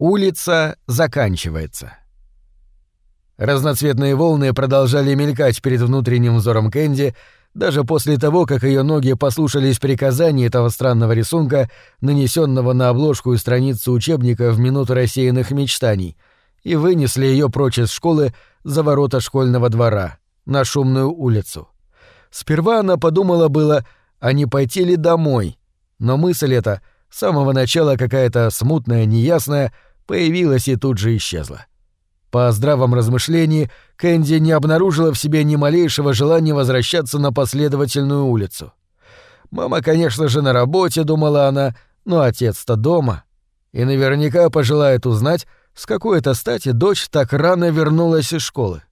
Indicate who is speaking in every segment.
Speaker 1: Улица заканчивается. Разноцветные волны продолжали мелькать перед внутренним взором Кэнди, даже после того, как ее ноги послушались приказаний этого странного рисунка, нанесенного на обложку и страницу учебника в минуту рассеянных мечтаний, и вынесли ее прочь из школы за ворота школьного двора, на шумную улицу. Сперва она подумала было, а не пойти ли домой, но мысль эта, с самого начала какая-то смутная, неясная, появилась и тут же исчезла. По здравом размышлении Кэнди не обнаружила в себе ни малейшего желания возвращаться на последовательную улицу. Мама, конечно же, на работе, думала она, но отец-то дома. И наверняка пожелает узнать, с какой-то стати дочь так рано вернулась из школы.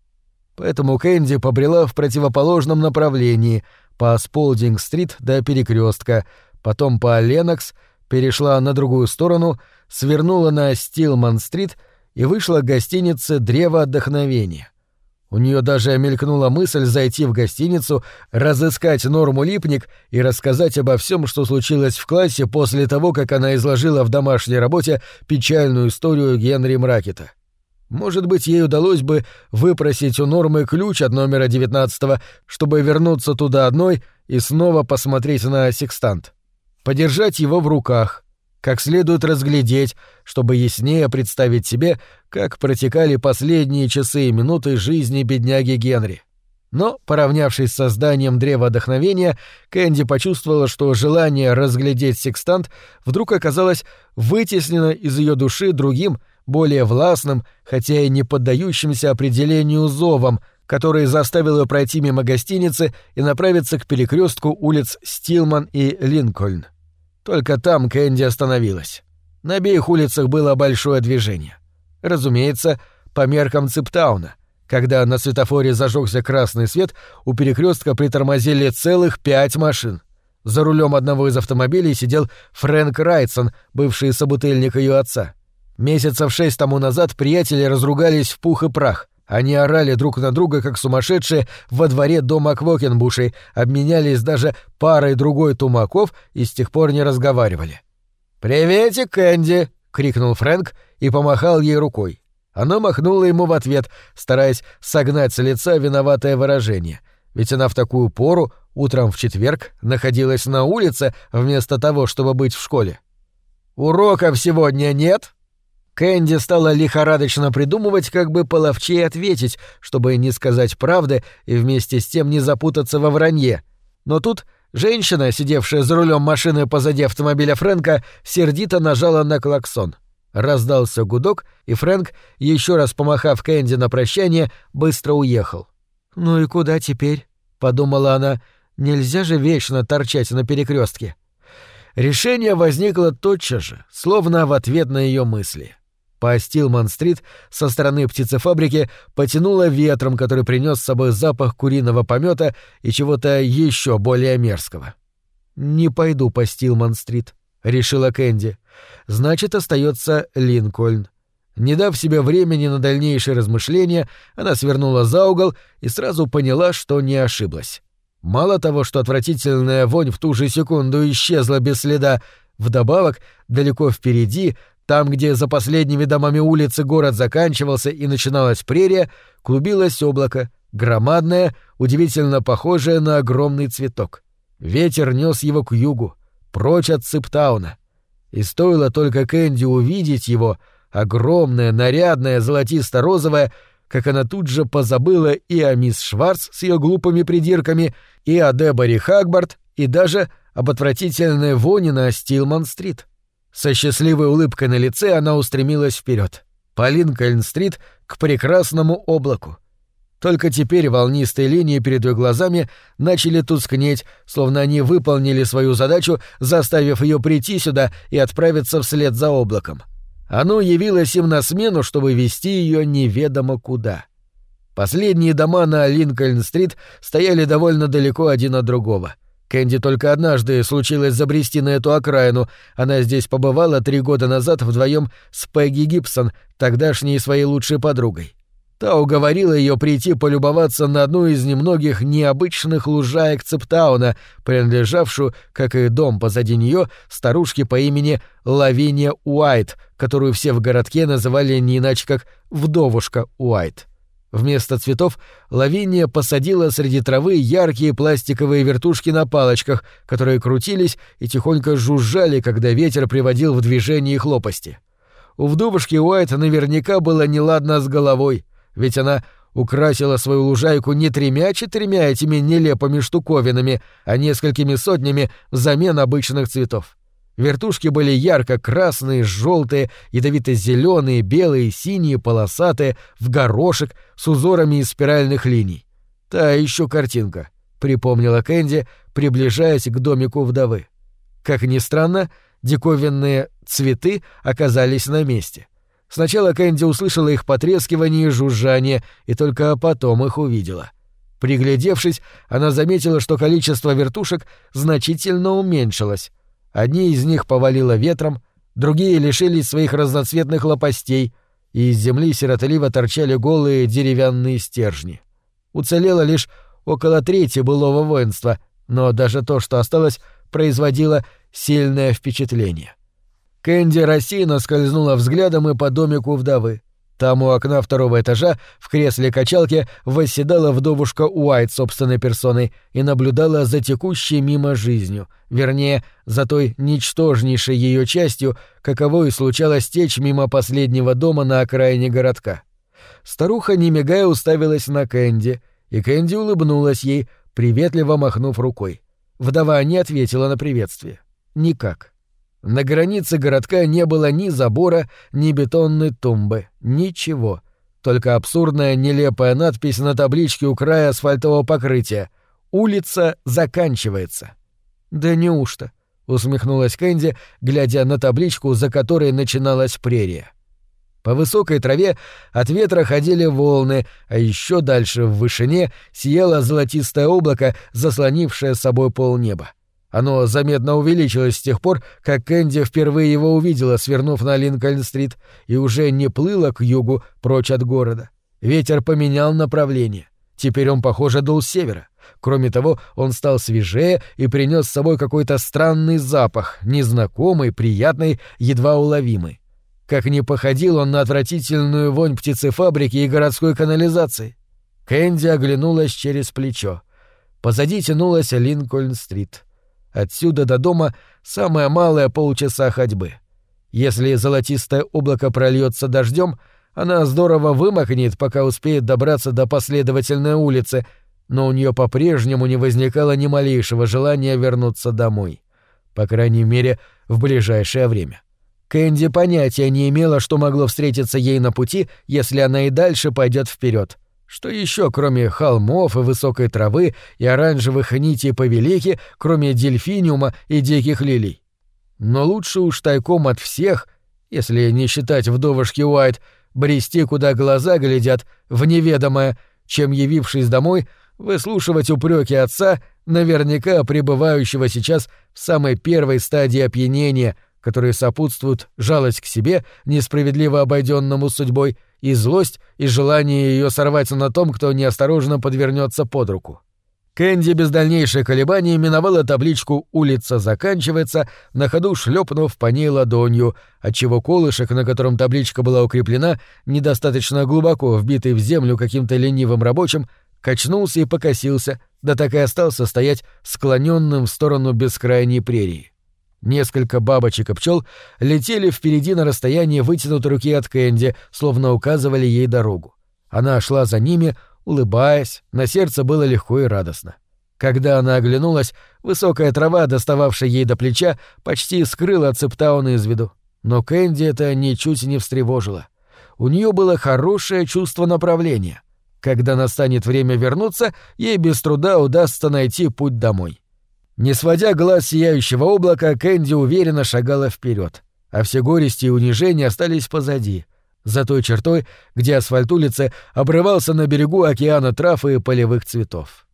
Speaker 1: Поэтому Кэнди побрела в противоположном направлении, по Сполдинг-стрит до перекрестка, потом по Ленокс, перешла на другую сторону, свернула на Стилман-стрит и вышла к гостинице «Древо отдохновения». У нее даже мелькнула мысль зайти в гостиницу, разыскать Норму Липник и рассказать обо всем, что случилось в классе после того, как она изложила в домашней работе печальную историю Генри Мракета. Может быть, ей удалось бы выпросить у Нормы ключ от номера 19 чтобы вернуться туда одной и снова посмотреть на секстант. Подержать его в руках, как следует разглядеть, чтобы яснее представить себе, как протекали последние часы и минуты жизни бедняги Генри. Но, поравнявшись с созданием древа вдохновения, Кэнди почувствовала, что желание разглядеть секстант вдруг оказалось вытеснено из ее души другим, более властным, хотя и не поддающимся определению зовом, который заставил ее пройти мимо гостиницы и направиться к перекрестку улиц Стилман и Линкольн. Только там Кэнди остановилась. На обеих улицах было большое движение. Разумеется, по меркам Циптауна. Когда на светофоре зажегся красный свет, у перекрестка притормозили целых пять машин. За рулем одного из автомобилей сидел Фрэнк Райтсон, бывший собутыльник ее отца. Месяцев шесть тому назад приятели разругались в пух и прах. Они орали друг на друга, как сумасшедшие, во дворе дома Квокенбушей, обменялись даже парой другой тумаков и с тех пор не разговаривали. «Приветик, Кэнди!» — крикнул Фрэнк и помахал ей рукой. Она махнула ему в ответ, стараясь согнать с лица виноватое выражение. Ведь она в такую пору, утром в четверг, находилась на улице вместо того, чтобы быть в школе. «Уроков сегодня нет?» Кэнди стала лихорадочно придумывать, как бы половчей ответить, чтобы не сказать правды и вместе с тем не запутаться во вранье. Но тут женщина, сидевшая за рулем машины позади автомобиля Фрэнка, сердито нажала на клаксон. Раздался гудок, и Фрэнк, еще раз помахав Кэнди на прощание, быстро уехал. «Ну и куда теперь?» — подумала она. «Нельзя же вечно торчать на перекрестке. Решение возникло тотчас же, словно в ответ на ее мысли. По Стилман-стрит со стороны птицефабрики потянуло ветром, который принес с собой запах куриного помета и чего-то еще более мерзкого. «Не пойду по Стилман-стрит», — решила Кэнди. «Значит, остается Линкольн». Не дав себе времени на дальнейшие размышления, она свернула за угол и сразу поняла, что не ошиблась. Мало того, что отвратительная вонь в ту же секунду исчезла без следа, вдобавок, далеко впереди, там, где за последними домами улицы город заканчивался и начиналась прерия, клубилось облако, громадное, удивительно похожее на огромный цветок. Ветер нес его к югу, прочь от Сыптауна. И стоило только Кэнди увидеть его, огромное, нарядное, золотисто-розовое, как она тут же позабыла и о мисс Шварц с ее глупыми придирками, и о Деборе Хагбард, и даже об отвратительной воне на Стилман-стрит. Со счастливой улыбкой на лице она устремилась вперед, по Линкольн-стрит к прекрасному облаку. Только теперь волнистые линии перед ее глазами начали тускнеть, словно они выполнили свою задачу, заставив ее прийти сюда и отправиться вслед за облаком. Оно явилось им на смену, чтобы вести ее неведомо куда. Последние дома на Линкольн-стрит стояли довольно далеко один от другого — Кэнди только однажды случилось забрести на эту окраину. Она здесь побывала три года назад вдвоем с Пегги Гибсон, тогдашней своей лучшей подругой. Та уговорила ее прийти полюбоваться на одну из немногих необычных лужаек Цептауна, принадлежавшую, как и дом позади нее, старушке по имени Лавиния Уайт, которую все в городке называли не иначе как «вдовушка Уайт». Вместо цветов Лавиния посадила среди травы яркие пластиковые вертушки на палочках, которые крутились и тихонько жужжали, когда ветер приводил в движение их лопасти. У вдовушки Уайт наверняка было неладно с головой — ведь она украсила свою лужайку не тремя-четырьмя этими нелепыми штуковинами, а несколькими сотнями взамен обычных цветов. Вертушки были ярко-красные, желтые, ядовито-зеленые, белые, синие, полосатые, в горошек, с узорами из спиральных линий. Та еще картинка, припомнила Кэнди, приближаясь к домику вдовы. Как ни странно, диковинные цветы оказались на месте — Сначала Кэнди услышала их потрескивание и жужжание, и только потом их увидела. Приглядевшись, она заметила, что количество вертушек значительно уменьшилось. Одни из них повалило ветром, другие лишились своих разноцветных лопастей, и из земли сиротливо торчали голые деревянные стержни. Уцелело лишь около трети былого воинства, но даже то, что осталось, производило сильное впечатление. Кэнди рассеянно скользнула взглядом и по домику вдовы. Там у окна второго этажа в кресле качалки восседала вдовушка Уайт собственной персоной и наблюдала за текущей мимо жизнью, вернее, за той ничтожнейшей ее частью, каковой случалось течь мимо последнего дома на окраине городка. Старуха, не мигая, уставилась на Кэнди, и Кэнди улыбнулась ей, приветливо махнув рукой. Вдова не ответила на приветствие. Никак. На границе городка не было ни забора, ни бетонной тумбы, ничего. Только абсурдная нелепая надпись на табличке у края асфальтового покрытия. «Улица заканчивается». «Да неужто?» — усмехнулась Кэнди, глядя на табличку, за которой начиналась прерия. По высокой траве от ветра ходили волны, а еще дальше в вышине сияло золотистое облако, заслонившее собой полнеба. Оно заметно увеличилось с тех пор, как Кэнди впервые его увидела, свернув на Линкольн-стрит, и уже не плыло к югу, прочь от города. Ветер поменял направление. Теперь он, похоже, дул с севера. Кроме того, он стал свежее и принес с собой какой-то странный запах, незнакомый, приятный, едва уловимый. Как не походил он на отвратительную вонь птицефабрики и городской канализации. Кэнди оглянулась через плечо. Позади тянулась Линкольн-стрит. Отсюда до дома самое малое полчаса ходьбы. Если золотистое облако прольется дождем, она здорово вымокнет, пока успеет добраться до последовательной улицы, но у нее по-прежнему не возникало ни малейшего желания вернуться домой. По крайней мере, в ближайшее время. Кэнди понятия не имела, что могло встретиться ей на пути, если она и дальше пойдет вперед. Что еще, кроме холмов и высокой травы и оранжевых нитей повелики, кроме дельфиниума и диких лилий? Но лучше уж тайком от всех, если не считать вдовушки Уайт, брести, куда глаза глядят, в неведомое, чем, явившись домой, выслушивать упреки отца, наверняка пребывающего сейчас в самой первой стадии опьянения, которые сопутствуют жалость к себе, несправедливо обойденному судьбой, и злость, и желание ее сорвать на том, кто неосторожно подвернется под руку. Кэнди без дальнейших колебаний миновала табличку «Улица заканчивается», на ходу шлепнув по ней ладонью, отчего колышек, на котором табличка была укреплена, недостаточно глубоко вбитый в землю каким-то ленивым рабочим, качнулся и покосился, да так и остался стоять склоненным в сторону бескрайней прерии. Несколько бабочек и пчел летели впереди на расстоянии вытянутой руки от Кэнди, словно указывали ей дорогу. Она шла за ними, улыбаясь, на сердце было легко и радостно. Когда она оглянулась, высокая трава, достававшая ей до плеча, почти скрыла Цептауна из виду. Но Кэнди это ничуть не встревожило. У нее было хорошее чувство направления. Когда настанет время вернуться, ей без труда удастся найти путь домой. Не сводя глаз сияющего облака, Кэнди уверенно шагала вперед, а все горести и унижения остались позади, за той чертой, где асфальт улицы обрывался на берегу океана трав и полевых цветов.